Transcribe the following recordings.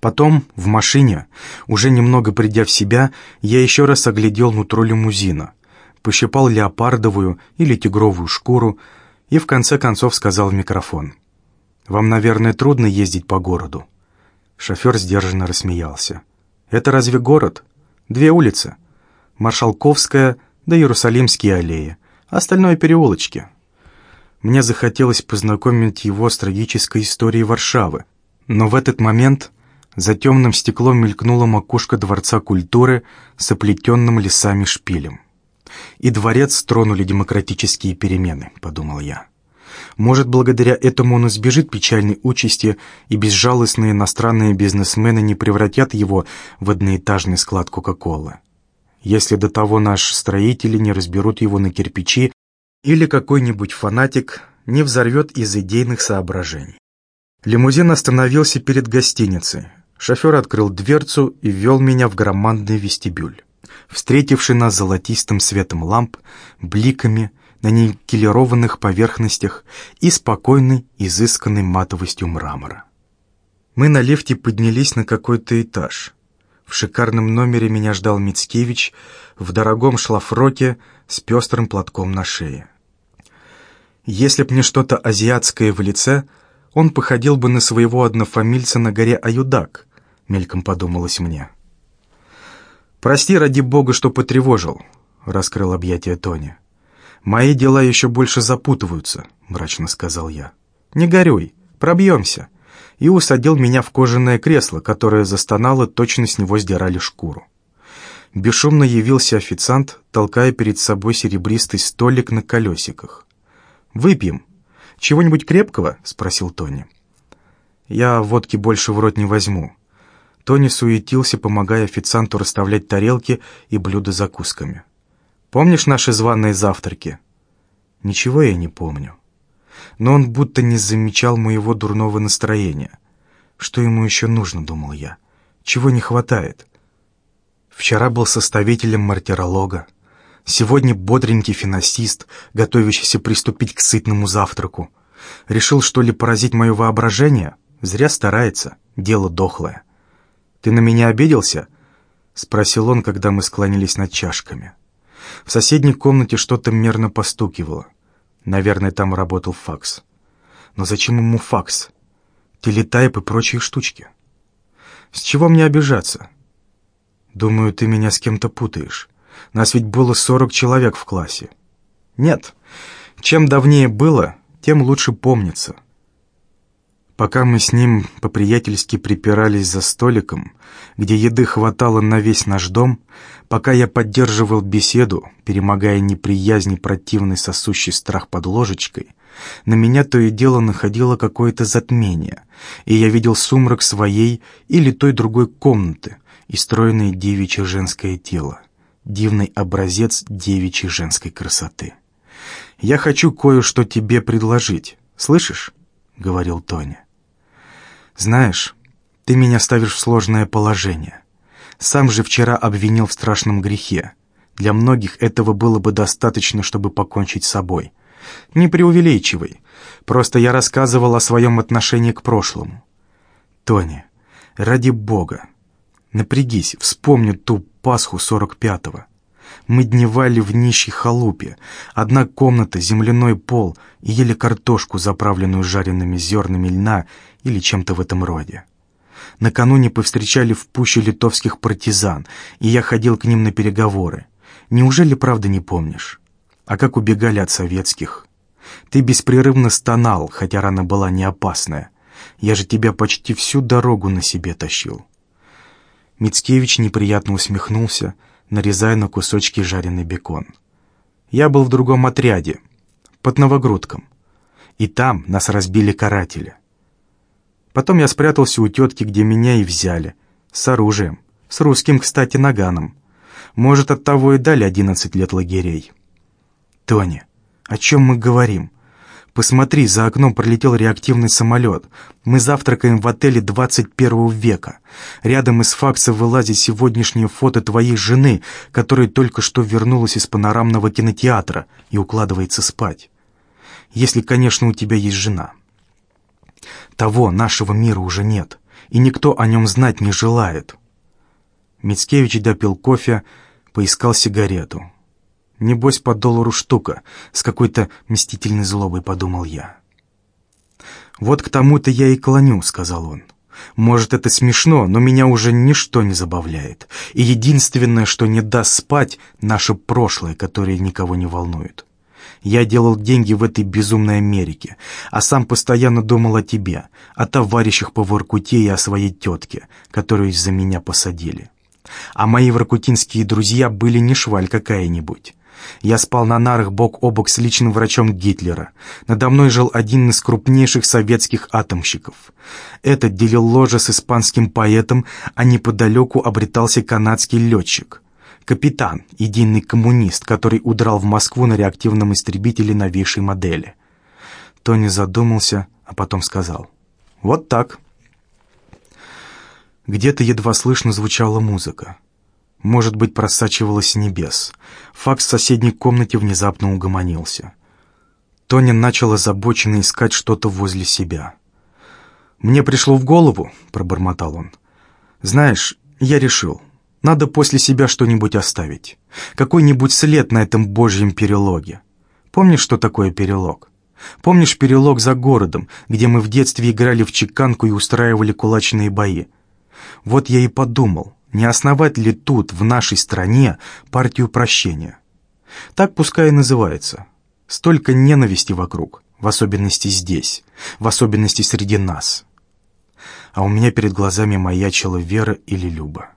Потом, в машине, уже немного придя в себя, я еще раз оглядел нутро лимузина, пощипал леопардовую или тигровую шкуру и в конце концов сказал в микрофон. «Вам, наверное, трудно ездить по городу». Шофер сдержанно рассмеялся. «Это разве город? Две улицы. Маршалковская да Иерусалимские аллеи. Остальное переулочки». Мне захотелось познакомить его с трагической историей Варшавы. Но в этот момент за темным стеклом мелькнула макушка Дворца культуры с оплетенным лесами шпилем. «И дворец тронули демократические перемены», — подумал я. Может, благодаря этому он избежит печальной участи, и безжалостные иностранные бизнесмены не превратят его в одноэтажный склад Кока-Колы. Если до того наши строители не разберут его на кирпичи, или какой-нибудь фанатик не взорвет из идейных соображений. Лимузин остановился перед гостиницей. Шофер открыл дверцу и ввел меня в громадный вестибюль, встретивший нас золотистым светом ламп, бликами на никелированных поверхностях и спокойной, изысканной матовостью мрамора. Мы на лифте поднялись на какой-то этаж. В шикарном номере меня ждал Мицкевич в дорогом шлафроке с пестрым платком на шее. Если б не что-то азиатское в лице, он походил бы на своего однофамильца на горе Аюдак, мельком подумалось мне. «Прости, ради бога, что потревожил», — раскрыл объятие Тони. «Мои дела еще больше запутываются», — мрачно сказал я. «Не горюй, пробьемся», и усадил меня в кожаное кресло, которое застонало, точно с него сдирали шкуру. Бесшумно явился официант, толкая перед собой серебристый столик на колесиках. «Выпьем. Чего-нибудь крепкого?» — спросил Тони. «Я водки больше в рот не возьму». Тони суетился, помогая официанту расставлять тарелки и блюда закусками. «Помнишь наши званые завтраки?» «Ничего я не помню». Но он будто не замечал моего дурного настроения. Что ему еще нужно, думал я? Чего не хватает? Вчера был составителем мартиролога. Сегодня бодренький финансист, готовящийся приступить к сытному завтраку. Решил, что ли, поразить мое воображение? Зря старается, дело дохлое. «Ты на меня обиделся?» — спросил он, когда мы склонились над чашками. В соседней комнате что-то мерно постукивало. Наверное, там работал факс. Но зачем ему факс? Телетайп и прочие штучки. С чего мне обижаться? Думаю, ты меня с кем-то путаешь. Нас ведь было сорок человек в классе. Нет, чем давнее было, тем лучше помнится. Пока мы с ним по-приятельски припирались за столиком, где еды хватало на весь наш дом, пока я поддерживал беседу, перемогая неприязнь и противный сосущий страх под ложечкой, на меня то и дело находило какое-то затмение, и я видел сумрак своей или той другой комнаты, и стройное девичье женское тело, дивный образец девичьей женской красоты. «Я хочу кое-что тебе предложить. Слышишь?» — говорил Тоня. «Знаешь, ты меня ставишь в сложное положение. Сам же вчера обвинил в страшном грехе. Для многих этого было бы достаточно, чтобы покончить с собой. Не преувеличивай. Просто я рассказывал о своем отношении к прошлому. Тони, ради бога, Напрягись, вспомни ту Пасху 45-го. Мы дневали в нищей халупе. Одна комната, земляной пол и ели картошку, заправленную жареными зернами льна или чем-то в этом роде. Накануне повстречали в пуще литовских партизан, и я ходил к ним на переговоры. Неужели правда не помнишь? А как убегали от советских? Ты беспрерывно стонал, хотя рана была не опасная. Я же тебя почти всю дорогу на себе тащил. Мицкевич неприятно усмехнулся, нарезая на кусочки жареный бекон. «Я был в другом отряде, под Новогрудком, и там нас разбили каратели. Потом я спрятался у тетки, где меня и взяли, с оружием, с русским, кстати, наганом. Может, оттого и дали одиннадцать лет лагерей». «Тони, о чем мы говорим?» Посмотри, за окном пролетел реактивный самолет. Мы завтракаем в отеле 21 века. Рядом из факса вылазит сегодняшнее фото твоей жены, которая только что вернулась из панорамного кинотеатра и укладывается спать. Если, конечно, у тебя есть жена. Того нашего мира уже нет. и никто о нем знать не желает. Мицкевич допил кофе, поискал сигарету. Небось, по доллару штука, с какой-то мстительной злобой подумал я. «Вот к тому-то я и клоню», — сказал он. «Может, это смешно, но меня уже ничто не забавляет. И единственное, что не даст спать, — наше прошлое, которое никого не волнует. Я делал деньги в этой безумной Америке, а сам постоянно думал о тебе, о товарищах по Воркуте и о своей тетке, которую из-за меня посадили. А мои воркутинские друзья были не шваль какая-нибудь. Я спал на нарах бок о бок с личным врачом Гитлера. Надо мной жил один из крупнейших советских атомщиков. Этот делил ложе с испанским поэтом, а неподалеку обретался канадский летчик. Капитан, единый коммунист, который удрал в Москву на реактивном истребителе новейшей модели. Тони задумался, а потом сказал. «Вот так». Где-то едва слышно звучала музыка может быть, просачивалась с небес. Факс в соседней комнате внезапно угомонился. Тоня начал озабоченно искать что-то возле себя. «Мне пришло в голову», — пробормотал он. «Знаешь, я решил, надо после себя что-нибудь оставить. Какой-нибудь след на этом божьем перелоге. Помнишь, что такое перелог? Помнишь перелог за городом, где мы в детстве играли в чеканку и устраивали кулачные бои? Вот я и подумал, не основать ли тут, в нашей стране, партию прощения? Так пускай и называется. Столько ненависти вокруг, в особенности здесь, в особенности среди нас. А у меня перед глазами маячила Вера или Люба.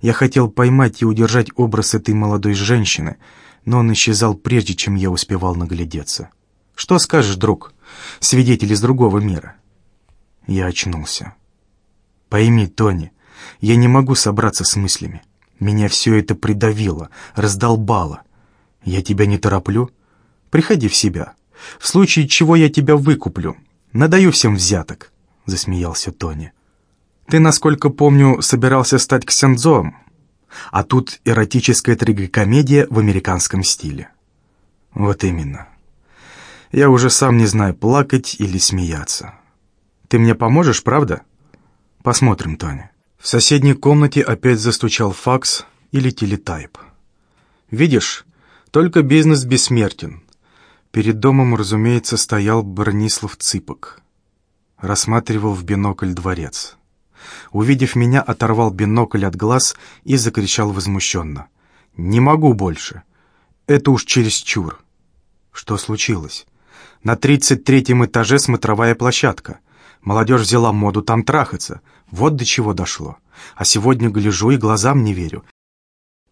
Я хотел поймать и удержать образ этой молодой женщины, но он исчезал прежде, чем я успевал наглядеться. «Что скажешь, друг? Свидетель из другого мира?» Я очнулся. «Пойми, Тони, я не могу собраться с мыслями. Меня все это придавило, раздолбало. Я тебя не тороплю. Приходи в себя. В случае чего я тебя выкуплю. Надаю всем взяток, — засмеялся Тони. Ты, насколько помню, собирался стать ксензом. А тут эротическая трагикомедия в американском стиле. Вот именно. Я уже сам не знаю, плакать или смеяться. Ты мне поможешь, правда? Посмотрим, Тони. В соседней комнате опять застучал факс или телетайп. «Видишь, только бизнес бессмертен». Перед домом, разумеется, стоял Бронислав Цыпок. Рассматривал в бинокль дворец. Увидев меня, оторвал бинокль от глаз и закричал возмущенно. «Не могу больше. Это уж чересчур». Что случилось? На тридцать третьем этаже смотровая площадка. Молодежь взяла моду там трахаться. Вот до чего дошло. А сегодня гляжу и глазам не верю.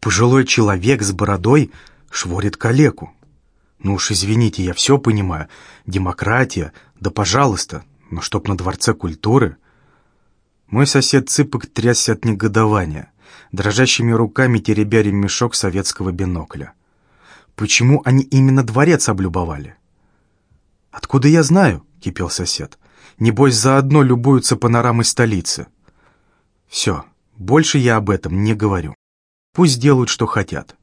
Пожилой человек с бородой шворит калеку. Ну уж извините, я все понимаю. Демократия, да пожалуйста, но чтоб на Дворце культуры... Мой сосед Цыпок трясся от негодования, дрожащими руками теребя ремешок советского бинокля. Почему они именно дворец облюбовали? «Откуда я знаю?» — кипел сосед. Небось, заодно любуются панорамой столицы. Все, больше я об этом не говорю. Пусть делают, что хотят.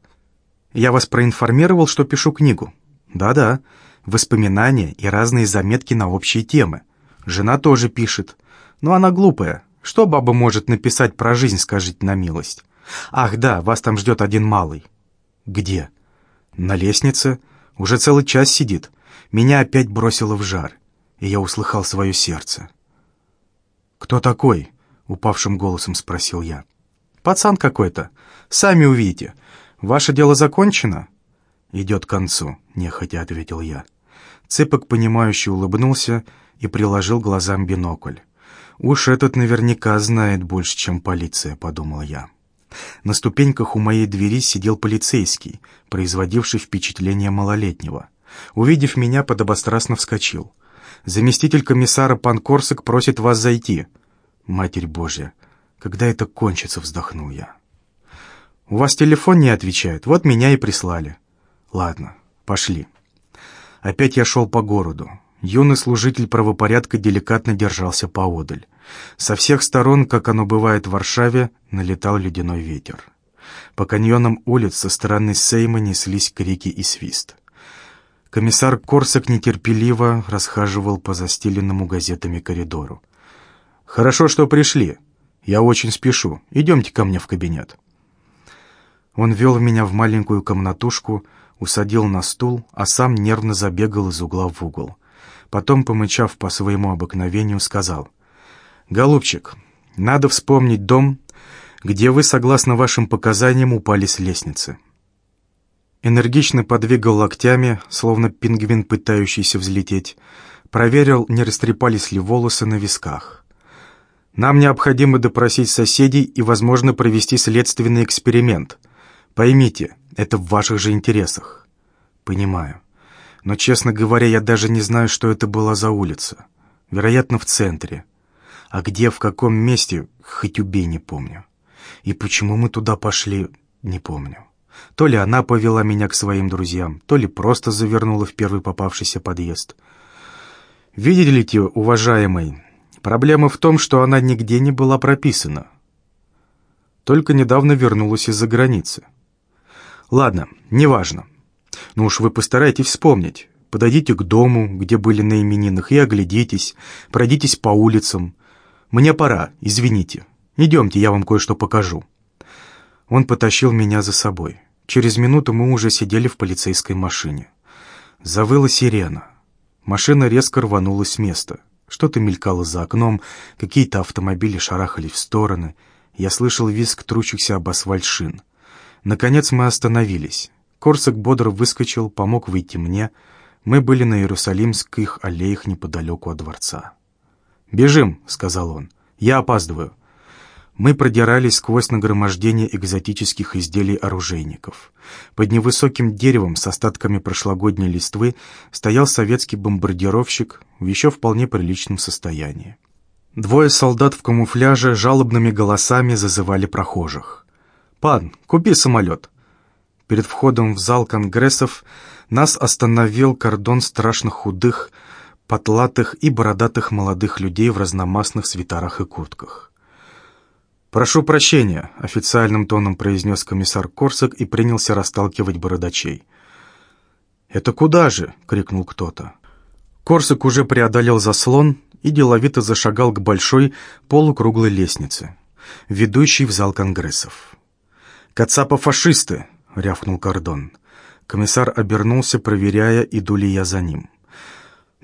Я вас проинформировал, что пишу книгу. Да-да, воспоминания и разные заметки на общие темы. Жена тоже пишет. Но она глупая. Что баба может написать про жизнь, скажите на милость? Ах да, вас там ждет один малый. Где? На лестнице. Уже целый час сидит. Меня опять бросило в жар и я услыхал свое сердце. «Кто такой?» — упавшим голосом спросил я. «Пацан какой-то. Сами увидите. Ваше дело закончено?» «Идет к концу», — нехотя ответил я. Цыпок, понимающе улыбнулся и приложил глазам бинокль. «Уж этот наверняка знает больше, чем полиция», — подумал я. На ступеньках у моей двери сидел полицейский, производивший впечатление малолетнего. Увидев меня, подобострастно вскочил — Заместитель комиссара пан Корсак просит вас зайти. Матерь Божья, когда это кончится, вздохнул я. У вас телефон не отвечает, вот меня и прислали. Ладно, пошли. Опять я шел по городу. Юный служитель правопорядка деликатно держался поодаль. Со всех сторон, как оно бывает в Варшаве, налетал ледяной ветер. По каньонам улиц со стороны Сейма неслись крики и свист. Комиссар Корсак нетерпеливо расхаживал по застеленному газетами коридору. «Хорошо, что пришли. Я очень спешу. Идемте ко мне в кабинет». Он вел меня в маленькую комнатушку, усадил на стул, а сам нервно забегал из угла в угол. Потом, помычав по своему обыкновению, сказал, «Голубчик, надо вспомнить дом, где вы, согласно вашим показаниям, упали с лестницы». Энергично подвигал локтями, словно пингвин, пытающийся взлететь. Проверил, не растрепались ли волосы на висках. Нам необходимо допросить соседей и, возможно, провести следственный эксперимент. Поймите, это в ваших же интересах. Понимаю. Но, честно говоря, я даже не знаю, что это была за улица. Вероятно, в центре. А где, в каком месте, хоть убей, не помню. И почему мы туда пошли, не помню. То ли она повела меня к своим друзьям, то ли просто завернула в первый попавшийся подъезд. Видите ли, уважаемый, проблема в том, что она нигде не была прописана. Только недавно вернулась из-за границы. Ладно, неважно. Ну уж вы постарайтесь вспомнить. Подойдите к дому, где были на именинах, и оглядитесь, пройдитесь по улицам. Мне пора, извините. Идемте, я вам кое-что покажу. Он потащил меня за собой. Через минуту мы уже сидели в полицейской машине. Завыла сирена. Машина резко рванулась с места. Что-то мелькало за окном, какие-то автомобили шарахали в стороны. Я слышал визг трущихся об асфальт шин. Наконец мы остановились. Корсак бодро выскочил, помог выйти мне. Мы были на Иерусалимских аллеях неподалеку от дворца. «Бежим», — сказал он. «Я опаздываю». Мы продирались сквозь нагромождение экзотических изделий оружейников. Под невысоким деревом с остатками прошлогодней листвы стоял советский бомбардировщик в еще вполне приличном состоянии. Двое солдат в камуфляже жалобными голосами зазывали прохожих. «Пан, купи самолет!» Перед входом в зал конгрессов нас остановил кордон страшно худых, потлатых и бородатых молодых людей в разномастных свитерах и куртках. «Прошу прощения», — официальным тоном произнес комиссар Корсак и принялся расталкивать бородачей. «Это куда же?» — крикнул кто-то. Корсак уже преодолел заслон и деловито зашагал к большой полукруглой лестнице, ведущей в зал конгрессов. «Кацапа-фашисты!» — рявкнул Кордон. Комиссар обернулся, проверяя, иду ли я за ним.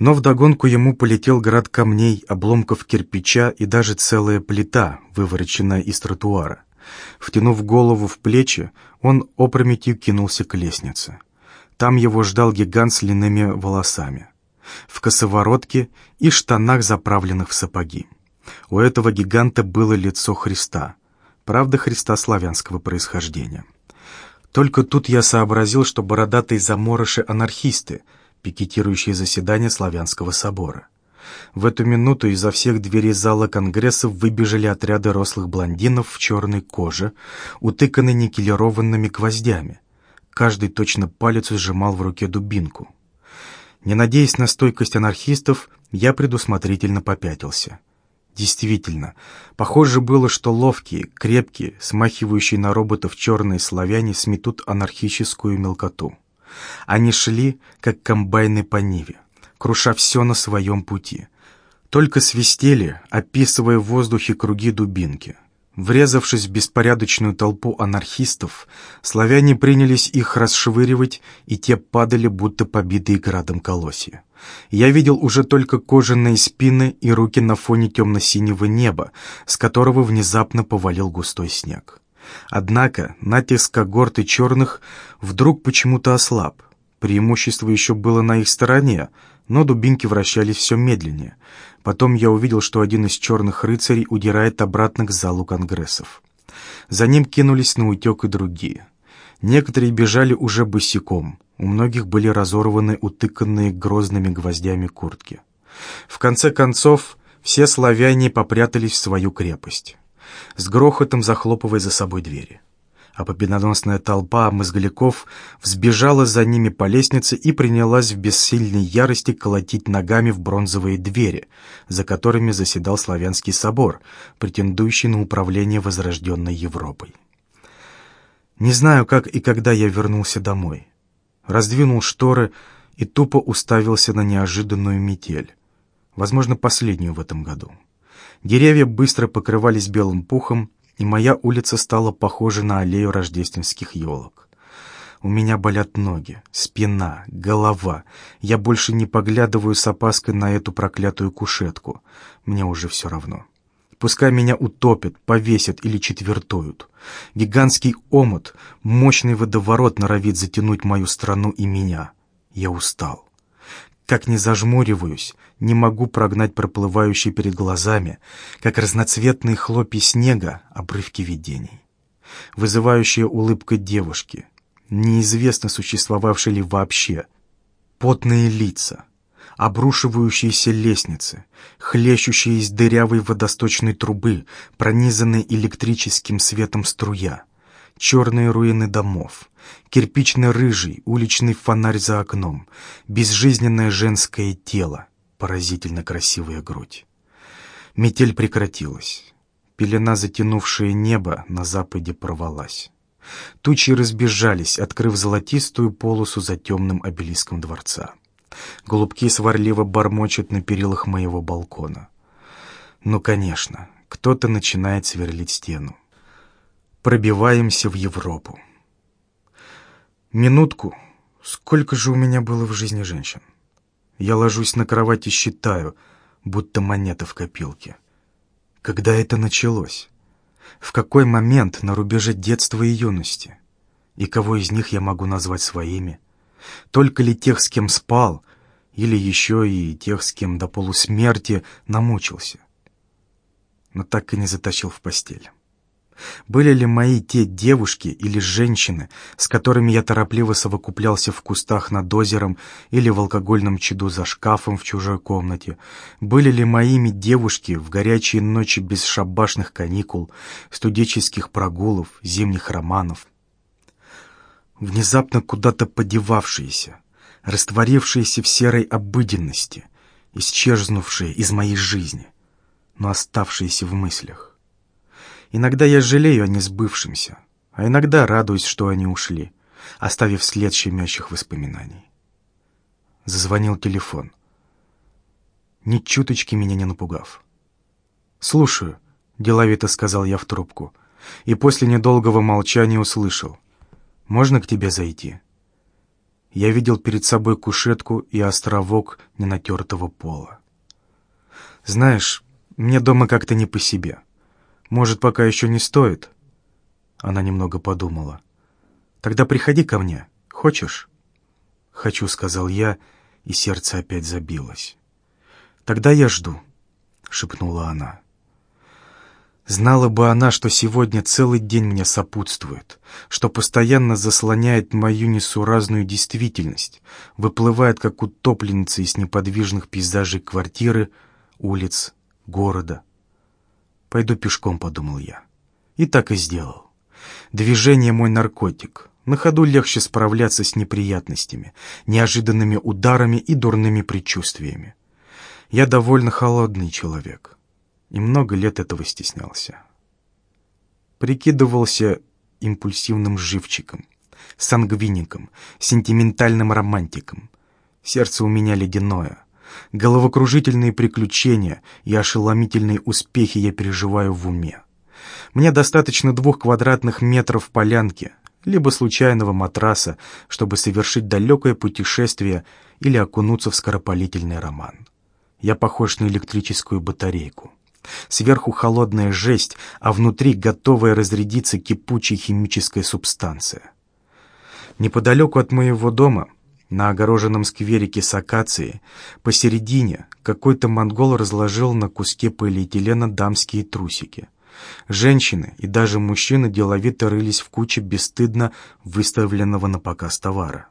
Но вдогонку ему полетел град камней, обломков кирпича и даже целая плита, вывороченная из тротуара. Втянув голову в плечи, он опрометью кинулся к лестнице. Там его ждал гигант с длинными волосами, в косоворотке и штанах, заправленных в сапоги. У этого гиганта было лицо Христа, правда Христа славянского происхождения. Только тут я сообразил, что бородатые заморыши-анархисты — пикетирующие заседание Славянского собора. В эту минуту изо всех дверей зала конгрессов выбежали отряды рослых блондинов в черной коже, утыканной никелированными гвоздями. Каждый точно палец сжимал в руке дубинку. Не надеясь на стойкость анархистов, я предусмотрительно попятился. Действительно, похоже было, что ловкие, крепкие, смахивающие на роботов черные славяне сметут анархическую мелкоту. Они шли, как комбайны по ниве, круша все на своем пути. Только свистели, описывая в воздухе круги дубинки. Врезавшись в беспорядочную толпу анархистов, славяне принялись их расшвыривать, и те падали, будто побитые градом колосья. Я видел уже только кожаные спины и руки на фоне темно-синего неба, с которого внезапно повалил густой снег. Однако натиск когорты черных вдруг почему-то ослаб. Преимущество еще было на их стороне, но дубинки вращались все медленнее. Потом я увидел, что один из черных рыцарей удирает обратно к залу конгрессов. За ним кинулись на утек и другие. Некоторые бежали уже босиком, у многих были разорваны утыканные грозными гвоздями куртки. В конце концов, все славяне попрятались в свою крепость с грохотом захлопывая за собой двери. А победоносная толпа мозголяков взбежала за ними по лестнице и принялась в бессильной ярости колотить ногами в бронзовые двери, за которыми заседал Славянский собор, претендующий на управление возрожденной Европой. Не знаю, как и когда я вернулся домой. Раздвинул шторы и тупо уставился на неожиданную метель, возможно, последнюю в этом году. Деревья быстро покрывались белым пухом, и моя улица стала похожа на аллею рождественских елок. У меня болят ноги, спина, голова. Я больше не поглядываю с опаской на эту проклятую кушетку. Мне уже все равно. Пускай меня утопят, повесят или четвертуют. Гигантский омут, мощный водоворот норовит затянуть мою страну и меня. Я устал. Как не зажмуриваюсь, не могу прогнать проплывающие перед глазами, как разноцветные хлопья снега, обрывки видений. Вызывающая улыбка девушки, неизвестно существовавшие ли вообще, потные лица, обрушивающиеся лестницы, хлещущие из дырявой водосточной трубы, пронизанные электрическим светом струя, черные руины домов, кирпично-рыжий уличный фонарь за окном, безжизненное женское тело, поразительно красивая грудь. Метель прекратилась. Пелена, затянувшая небо, на западе порвалась. Тучи разбежались, открыв золотистую полосу за темным обелиском дворца. Голубки сварливо бормочут на перилах моего балкона. Ну, конечно, кто-то начинает сверлить стену. Пробиваемся в Европу. Минутку. Сколько же у меня было в жизни женщин? Я ложусь на кровать и считаю, будто монета в копилке. Когда это началось? В какой момент на рубеже детства и юности? И кого из них я могу назвать своими? Только ли тех, с кем спал, или еще и тех, с кем до полусмерти намучился? Но так и не затащил в постель. Были ли мои те девушки или женщины, с которыми я торопливо совокуплялся в кустах над озером или в алкогольном чаду за шкафом в чужой комнате? Были ли моими девушки в горячие ночи без шабашных каникул, студенческих прогулов, зимних романов? Внезапно куда-то подевавшиеся, растворившиеся в серой обыденности, исчезнувшие из моей жизни, но оставшиеся в мыслях. Иногда я жалею о несбывшемся, а иногда радуюсь, что они ушли, оставив след щемящих воспоминаний. Зазвонил телефон. Ни чуточки меня не напугав. «Слушаю», — деловито сказал я в трубку, и после недолгого молчания услышал. «Можно к тебе зайти?» Я видел перед собой кушетку и островок ненатертого пола. «Знаешь, мне дома как-то не по себе». Может, пока еще не стоит?» Она немного подумала. «Тогда приходи ко мне. Хочешь?» «Хочу», — сказал я, и сердце опять забилось. «Тогда я жду», — шепнула она. Знала бы она, что сегодня целый день мне сопутствует, что постоянно заслоняет мою несуразную действительность, выплывает как утопленница из неподвижных пейзажей квартиры, улиц, города — Пойду пешком, подумал я. И так и сделал. Движение мой наркотик. На ходу легче справляться с неприятностями, неожиданными ударами и дурными предчувствиями. Я довольно холодный человек. И много лет этого стеснялся. Прикидывался импульсивным живчиком, сангвиником, сентиментальным романтиком. Сердце у меня ледяное — Головокружительные приключения и ошеломительные успехи я переживаю в уме. Мне достаточно двух квадратных метров полянки, либо случайного матраса, чтобы совершить далекое путешествие или окунуться в скоропалительный роман. Я похож на электрическую батарейку. Сверху холодная жесть, а внутри готовая разрядиться кипучая химическая субстанция. Неподалеку от моего дома на огороженном скверике с акацией посередине какой-то монгол разложил на куске полиэтилена дамские трусики. Женщины и даже мужчины деловито рылись в куче бесстыдно выставленного на показ товара.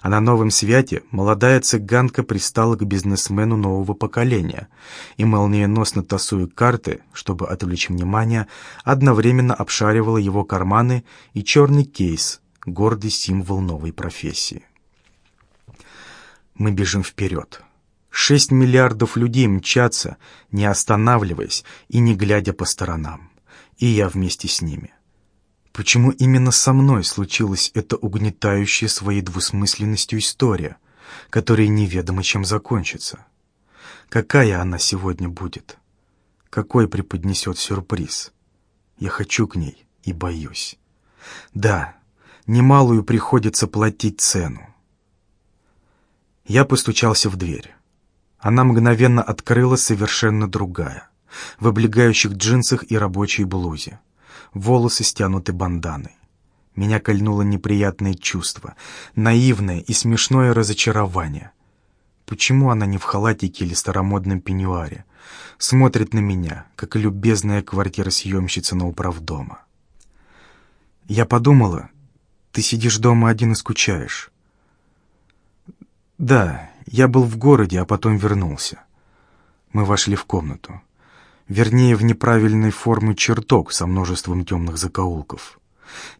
А на новом свете молодая цыганка пристала к бизнесмену нового поколения и, молниеносно тасуя карты, чтобы отвлечь внимание, одновременно обшаривала его карманы и черный кейс, гордый символ новой профессии. Мы бежим вперед. Шесть миллиардов людей мчатся, не останавливаясь и не глядя по сторонам. И я вместе с ними. Почему именно со мной случилась эта угнетающая своей двусмысленностью история, которая неведомо чем закончится? Какая она сегодня будет? какой преподнесет сюрприз. Я хочу к ней и боюсь. Да, немалую приходится платить цену. Я постучался в дверь. Она мгновенно открыла совершенно другая, в облегающих джинсах и рабочей блузе. Волосы стянуты банданой. Меня кольнуло неприятное чувство, наивное и смешное разочарование. Почему она не в халатике или старомодном пеньюаре? Смотрит на меня, как любезная квартиросъемщица на управдома. Я подумала, ты сидишь дома один и скучаешь. Да, я был в городе, а потом вернулся. Мы вошли в комнату. Вернее, в неправильной формы чертог со множеством темных закоулков.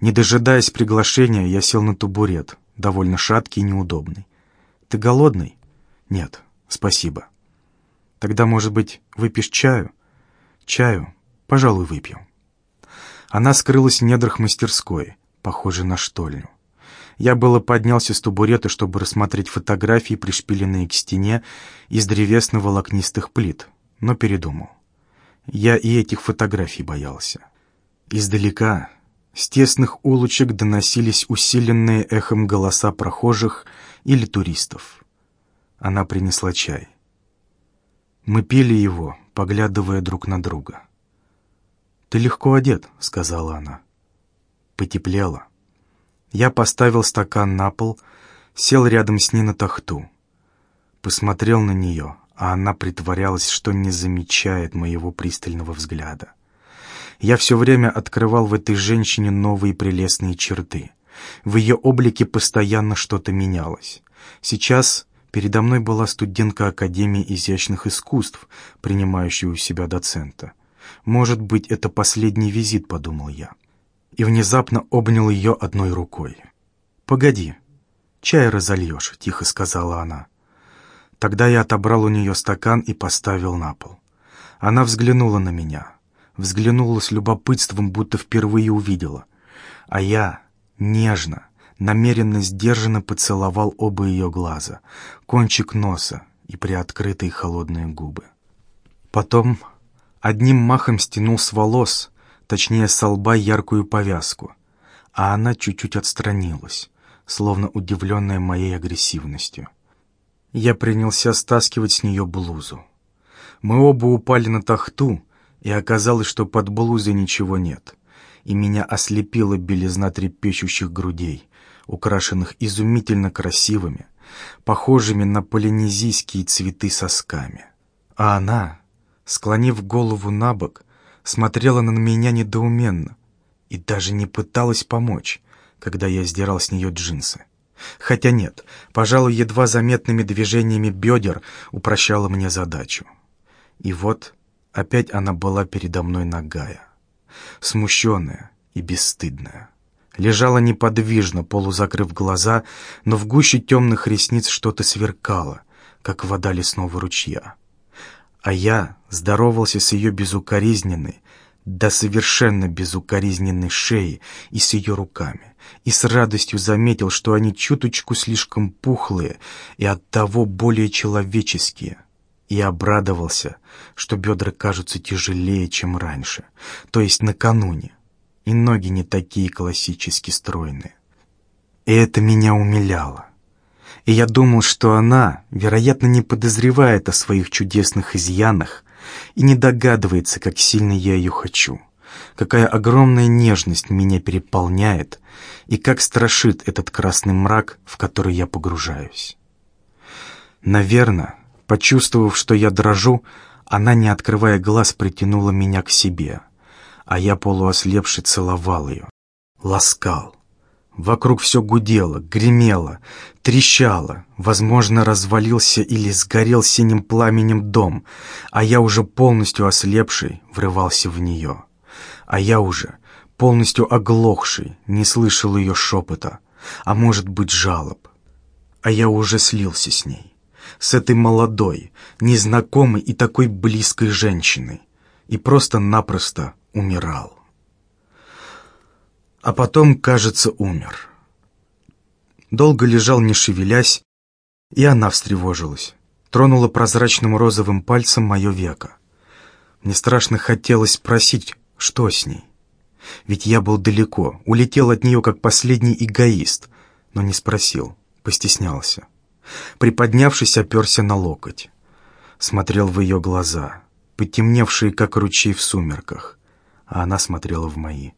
Не дожидаясь приглашения, я сел на табурет, довольно шаткий и неудобный. «Ты голодный?» «Нет, спасибо». «Тогда, может быть, выпьешь чаю?» «Чаю? Пожалуй, выпью». Она скрылась в недрах мастерской, похожей на штольню. Я было поднялся с табурета, чтобы рассмотреть фотографии, пришпиленные к стене из древесно-волокнистых плит, но передумал. Я и этих фотографий боялся. Издалека, с тесных улочек доносились усиленные эхом голоса прохожих или туристов. Она принесла чай. Мы пили его, поглядывая друг на друга. «Ты легко одет», — сказала она. Потеплело. Я поставил стакан на пол, сел рядом с ней на тахту. Посмотрел на нее, а она притворялась, что не замечает моего пристального взгляда. Я все время открывал в этой женщине новые прелестные черты. В ее облике постоянно что-то менялось. Сейчас Передо мной была студентка Академии изящных искусств, принимающая у себя доцента. «Может быть, это последний визит», — подумал я. И внезапно обнял ее одной рукой. «Погоди, чай разольешь», — тихо сказала она. Тогда я отобрал у нее стакан и поставил на пол. Она взглянула на меня. Взглянула с любопытством, будто впервые увидела. А я нежно, намеренно сдержанно поцеловал оба ее глаза, кончик носа и приоткрытые холодные губы. Потом одним махом стянул с волос, точнее с лба яркую повязку, а она чуть-чуть отстранилась, словно удивленная моей агрессивностью. Я принялся стаскивать с нее блузу. Мы оба упали на тахту, и оказалось, что под блузой ничего нет, и меня ослепила белизна трепещущих грудей, украшенных изумительно красивыми, похожими на полинезийские цветы сосками. А она, склонив голову на бок, смотрела на меня недоуменно и даже не пыталась помочь, когда я сдирал с нее джинсы. Хотя нет, пожалуй, едва заметными движениями бедер упрощала мне задачу. И вот опять она была передо мной нагая, смущенная и бесстыдная лежала неподвижно, полузакрыв глаза, но в гуще темных ресниц что-то сверкало, как вода лесного ручья. А я здоровался с ее безукоризненной, да совершенно безукоризненной шеей и с ее руками, и с радостью заметил, что они чуточку слишком пухлые и оттого более человеческие, и обрадовался, что бедра кажутся тяжелее, чем раньше, то есть накануне и ноги не такие классически стройные. И это меня умиляло. И я думал, что она, вероятно, не подозревает о своих чудесных изъянах и не догадывается, как сильно я ее хочу, какая огромная нежность меня переполняет и как страшит этот красный мрак, в который я погружаюсь. Наверное, почувствовав, что я дрожу, она, не открывая глаз, притянула меня к себе — а я полуослепший целовал ее, ласкал. Вокруг все гудело, гремело, трещало. Возможно, развалился или сгорел синим пламенем дом, а я уже полностью ослепший врывался в нее. А я уже полностью оглохший, не слышал ее шепота, а может быть жалоб. А я уже слился с ней, с этой молодой, незнакомой и такой близкой женщиной, и просто-напросто умирал. А потом, кажется, умер. Долго лежал, не шевелясь, и она встревожилась. Тронула прозрачным розовым пальцем мое веко. Мне страшно хотелось спросить, что с ней. Ведь я был далеко, улетел от нее как последний эгоист, но не спросил, постеснялся. Приподнявшись, оперся на локоть. Смотрел в ее глаза, потемневшие, как ручей в сумерках, а она смотрела в мои.